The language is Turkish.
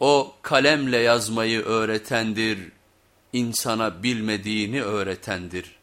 O kalemle yazmayı öğretendir, insana bilmediğini öğretendir.